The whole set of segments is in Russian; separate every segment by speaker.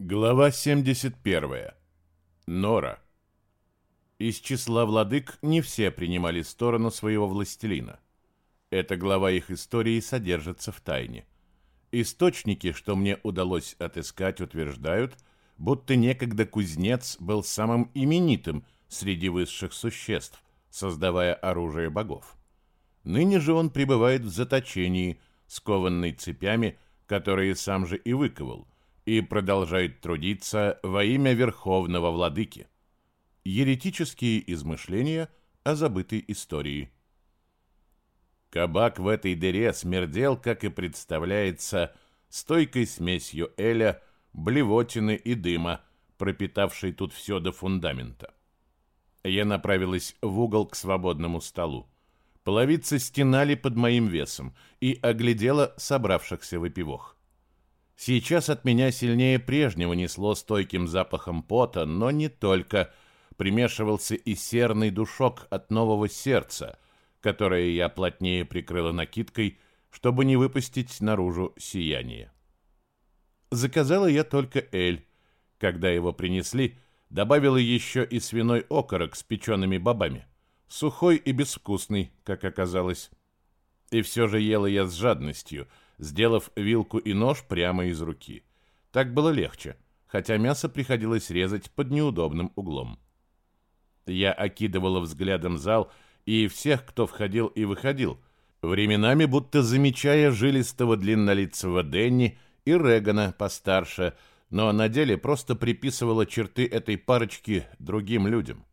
Speaker 1: Глава 71. Нора. Из числа владык не все принимали сторону своего властелина. Эта глава их истории содержится в тайне. Источники, что мне удалось отыскать, утверждают, будто некогда кузнец был самым именитым среди высших существ, создавая оружие богов. Ныне же он пребывает в заточении, скованный цепями, которые сам же и выковал – и продолжает трудиться во имя Верховного Владыки. Еретические измышления о забытой истории. Кабак в этой дыре смердел, как и представляется, стойкой смесью эля, блевотины и дыма, пропитавшей тут все до фундамента. Я направилась в угол к свободному столу. Половицы стенали под моим весом и оглядела собравшихся выпивох. Сейчас от меня сильнее прежнего несло стойким запахом пота, но не только. Примешивался и серный душок от нового сердца, которое я плотнее прикрыла накидкой, чтобы не выпустить наружу сияние. Заказала я только эль. Когда его принесли, добавила еще и свиной окорок с печеными бобами. Сухой и безвкусный, как оказалось. И все же ела я с жадностью — сделав вилку и нож прямо из руки. Так было легче, хотя мясо приходилось резать под неудобным углом. Я окидывала взглядом зал и всех, кто входил и выходил, временами будто замечая жилистого длиннолицего Денни и Регана постарше, но на деле просто приписывала черты этой парочки другим людям.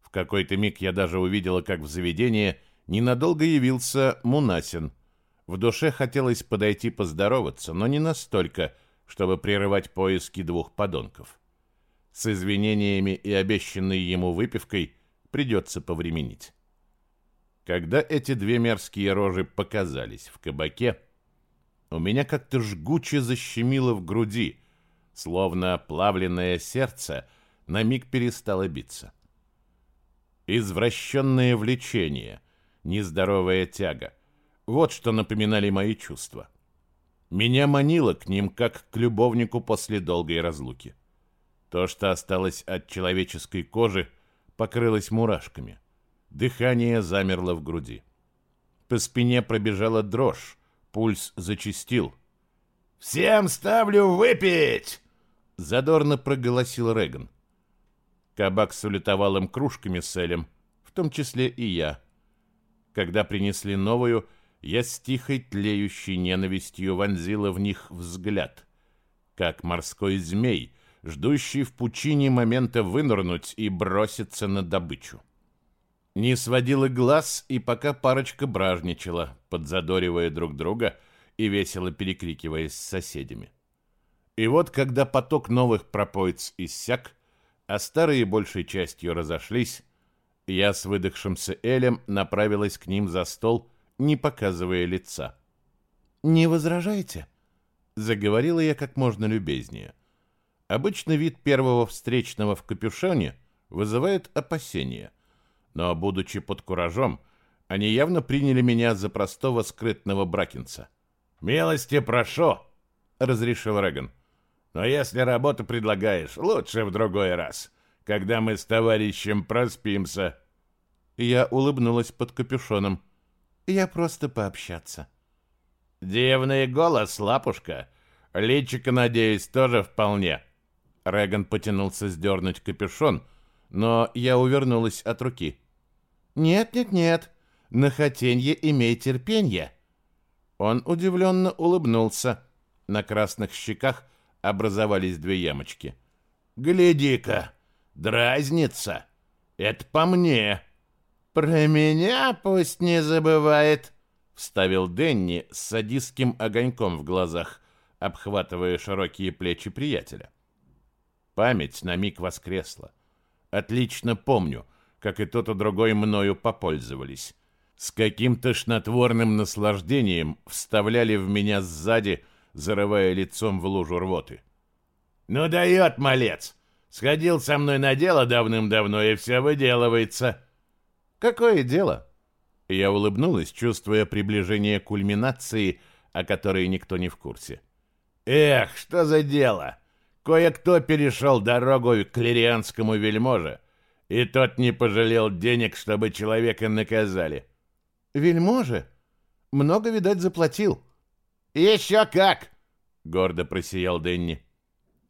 Speaker 1: В какой-то миг я даже увидела, как в заведение ненадолго явился Мунасин – в душе хотелось подойти поздороваться, но не настолько, чтобы прерывать поиски двух подонков. С извинениями и обещанной ему выпивкой придется повременить. Когда эти две мерзкие рожи показались в кабаке, у меня как-то жгуче защемило в груди, словно плавленное сердце на миг перестало биться. Извращенное влечение, нездоровая тяга — вот что напоминали мои чувства. Меня манило к ним, как к любовнику после долгой разлуки. То, что осталось от человеческой кожи, покрылось мурашками. Дыхание замерло в груди. По спине пробежала дрожь, пульс зачастил.
Speaker 2: «Всем ставлю выпить!»
Speaker 1: — задорно проголосил Реган. Кабак салютовал им кружками с Элем, в том числе и я. Когда принесли новую, я с тихой тлеющей ненавистью вонзила в них взгляд, как морской змей, ждущий в пучине момента вынырнуть и броситься на добычу. Не сводила глаз, и пока парочка бражничала, подзадоривая друг друга и весело перекрикиваясь с соседями. И вот, когда поток новых пропоиц иссяк, а старые большей частью разошлись, я с выдохшимся Элем направилась к ним за стол не показывая лица. «Не возражаете?» — заговорила я как можно любезнее. Обычно вид первого встречного в капюшоне вызывает опасения, но, будучи под куражом, они явно приняли меня за простого скрытного бракинца.
Speaker 2: «Милости прошу!»
Speaker 1: — разрешил Реган.
Speaker 2: «Но если работу предлагаешь, лучше в другой раз, когда мы с товарищем проспимся».
Speaker 1: Я улыбнулась под капюшоном. Я просто пообщаться.
Speaker 2: Дивный голос, лапушка. Личико, надеюсь, тоже вполне.
Speaker 1: Реган потянулся сдернуть капюшон, но я увернулась от руки. «Нет, нет, нет, на хотенье имей терпенье». Он удивленно улыбнулся. На красных щеках образовались две ямочки.
Speaker 2: «Гляди-ка, дразнится. Это по мне».
Speaker 3: «Про меня пусть не забывает», — вставил Денни с садистским огоньком в глазах, обхватывая широкие плечи приятеля.
Speaker 1: Память на миг воскресла. Отлично помню, как и тот и другой мною попользовались. С каким тошнотворным наслаждением вставляли в меня сзади, зарывая лицом в лужу рвоты.
Speaker 2: «Ну дает, малец! Сходил со мной на дело давным-давно, и все выделывается!»
Speaker 1: Какое дело? Я улыбнулась, чувствуя приближение кульминации, о которой никто не в курсе.
Speaker 2: Эх, что за дело? Кое-кто перешел дорогу к клерианскому вельможе, и тот не пожалел денег, чтобы человека наказали.
Speaker 3: Вельможе? Много, видать, заплатил.
Speaker 2: Еще как!
Speaker 3: Гордо просиял Денни.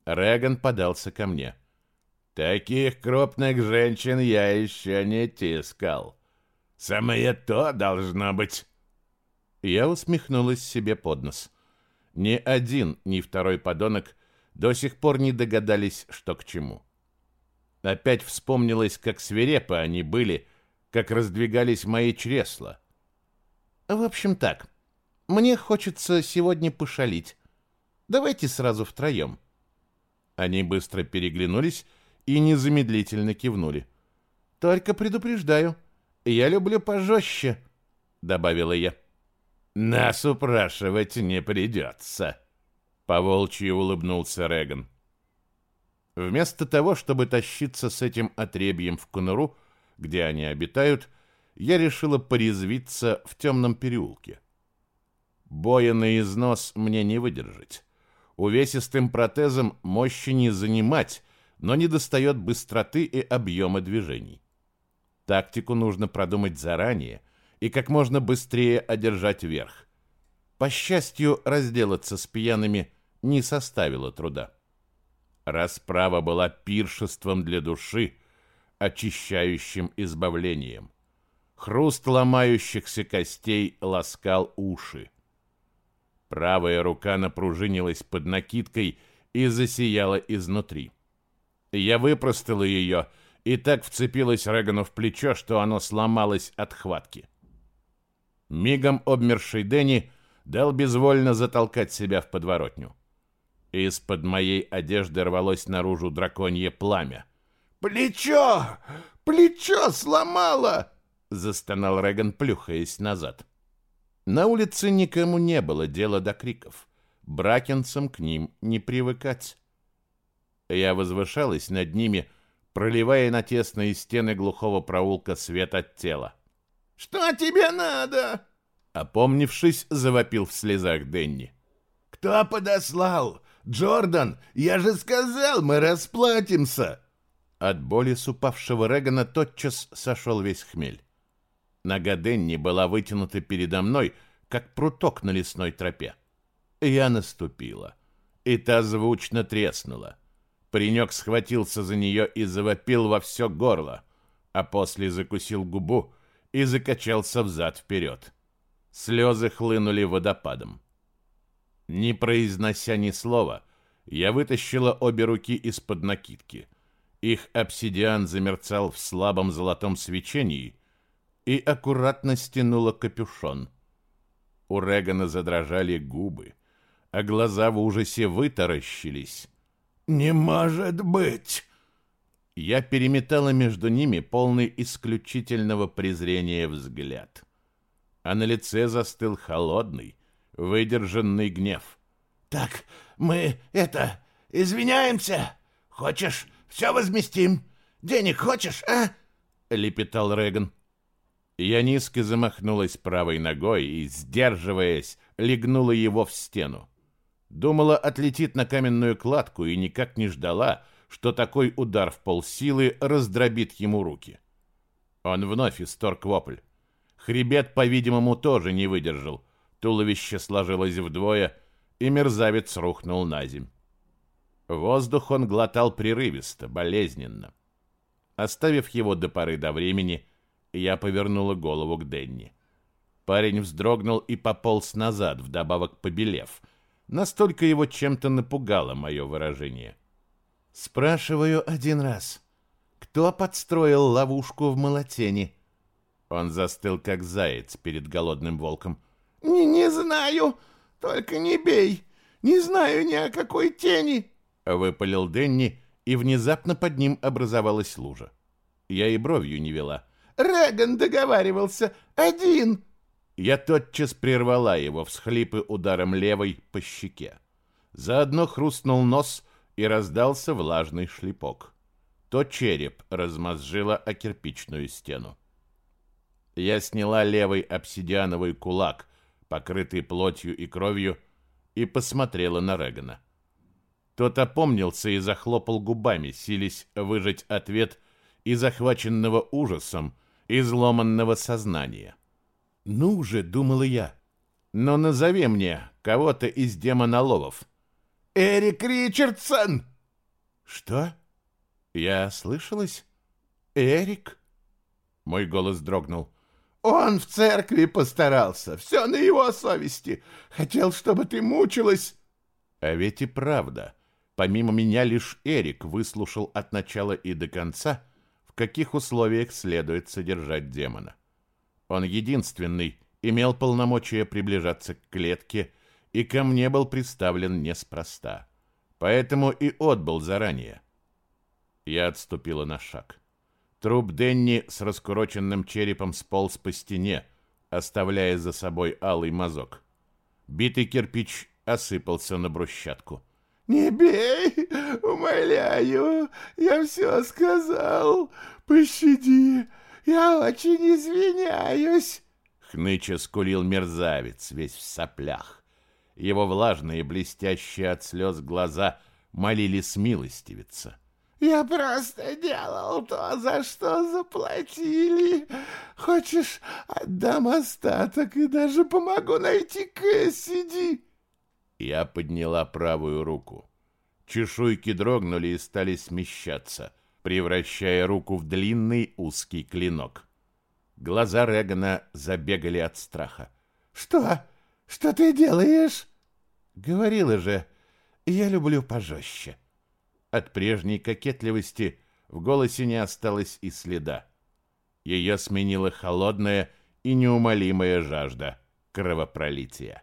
Speaker 3: Реган подался ко мне.
Speaker 2: Таких крупных женщин я еще не тискал. Самое то должно быть.
Speaker 3: Я усмехнулась себе под нос. Ни один, ни второй подонок до сих пор не догадались, что к чему. Опять вспомнилось, как свирепо они были, как раздвигались мои чресла. В общем так, мне хочется сегодня пошалить. Давайте сразу втроем. Они быстро переглянулись и незамедлительно кивнули. Только предупреждаю, я люблю пожестче, добавила я.
Speaker 2: Нас упрашивать не придется. Поволчьи улыбнулся Реган.
Speaker 3: Вместо того, чтобы тащиться с этим отребьем в конуру, где они обитают, я решила порезвиться в темном переулке. Боя на износ мне не выдержать. Увесистым протезом мощи не занимать, но не достает быстроты и объема движений. Тактику нужно продумать заранее и как можно быстрее одержать верх. По счастью, разделаться с пьяными не составило труда. Расправа была пиршеством для души, очищающим избавлением. Хруст ломающихся костей ласкал уши. Правая рука напружинилась под накидкой и засияла изнутри. Я выпростала ее и так вцепилась Регану в плечо, что оно сломалось от хватки. Мигом обмерший Дэнни дал безвольно затолкать себя в подворотню. Из-под моей одежды рвалось наружу драконье пламя.
Speaker 2: «Плечо! Плечо сломало!»
Speaker 3: — застонал Реган, плюхаясь назад. На улице никому не было дела до криков. Бракенцам к ним не привыкать. Я возвышалась над ними, проливая на тесные стены глухого проулка свет от тела.
Speaker 2: «Что тебе надо?»
Speaker 3: Опомнившись, завопил в слезах Денни.
Speaker 2: «Кто подослал? Джордан, я же сказал, мы расплатимся!»
Speaker 3: От боли с упавшего Регана тотчас сошел весь хмель. Нога Денни была вытянута передо мной, как пруток на лесной тропе. Я наступила, и та звучно треснула. Паренек схватился за нее и завопил во все горло, а после закусил губу и закачался взад-вперед. Слезы хлынули водопадом. Не произнося ни слова, я вытащила обе руки из-под накидки. Их обсидиан замерцал в слабом золотом свечении и аккуратно стянула капюшон. У Регана задрожали губы, а глаза в ужасе вытаращились.
Speaker 2: «Не может быть!»
Speaker 3: Я переметала между ними полный исключительного презрения взгляд. А на лице застыл холодный, выдержанный гнев.
Speaker 2: «Так, мы это, извиняемся. Хочешь, все возместим. Денег хочешь, а?»
Speaker 3: — лепетал Реган. Я низко замахнулась правой ногой и, сдерживаясь, легнула его в стену. Думала, отлетит на каменную кладку и никак не ждала, что такой удар в полсилы раздробит ему руки. Он вновь исторг вопль. Хребет, по-видимому, тоже не выдержал — Туловище сложилось вдвое, и мерзавец рухнул на земь. Воздух он глотал прерывисто, болезненно. Оставив его до поры до времени, я повернула голову к Денни. Парень вздрогнул и пополз назад, вдобавок побелев. Настолько его чем-то напугало мое выражение. «Спрашиваю один раз, кто подстроил ловушку в молотене?» Он застыл, как заяц перед голодным волком.
Speaker 2: «Не, не знаю, только не бей. Не знаю ни о какой тени», —
Speaker 3: выпалил Денни, и внезапно под ним образовалась лужа. Я и бровью не вела.
Speaker 2: «Реган договаривался. Один!»
Speaker 3: Я тотчас прервала его всхлипы ударом левой по щеке. Заодно хрустнул нос и раздался влажный шлепок. То череп размозжило о кирпичную стену. Я сняла левый обсидиановый кулак, покрытый плотью и кровью, и посмотрела на Регана. Тот опомнился и захлопал губами, сились выжать ответ из захваченного ужасом, изломанного сознания. «Ну же», — думала я, — «но назови мне кого-то из демоноловов».
Speaker 2: «Эрик Ричардсон!»
Speaker 3: «Что?» «Я слышалась?» «Эрик?» Мой голос дрогнул.
Speaker 2: «Он в церкви постарался, все на его совести. Хотел, чтобы ты мучилась».
Speaker 3: А ведь и правда. Помимо меня лишь Эрик выслушал от начала и до конца, в каких условиях следует содержать демона. Он единственный имел полномочия приближаться к клетке, и ко мне был представлен неспроста. Поэтому и отбыл заранее. Я отступила на шаг. Труп Денни с раскуроченным черепом сполз по стене, оставляя за собой алый мазок. Битый кирпич осыпался на брусчатку.
Speaker 2: «Не бей, умоляю, я все сказал. Пощади, я очень извиняюсь!»
Speaker 3: Хныча скулил мерзавец, весь в соплях. Его влажные, блестящие от слез глаза молили смилостивиться.
Speaker 2: Я просто делал то, за что заплатили. Хочешь, отдам остаток и даже помогу найти Кэссиди?»
Speaker 3: Я подняла правую руку. Чешуйки дрогнули и стали смещаться, превращая руку в длинный узкий клинок. Глаза Регана забегали от страха.
Speaker 2: «Что? Что ты делаешь?»
Speaker 3: «Говорила же, я люблю пожестче». От прежней кокетливости в голосе не осталось и следа. Ее сменила холодная и неумолимая жажда кровопролития.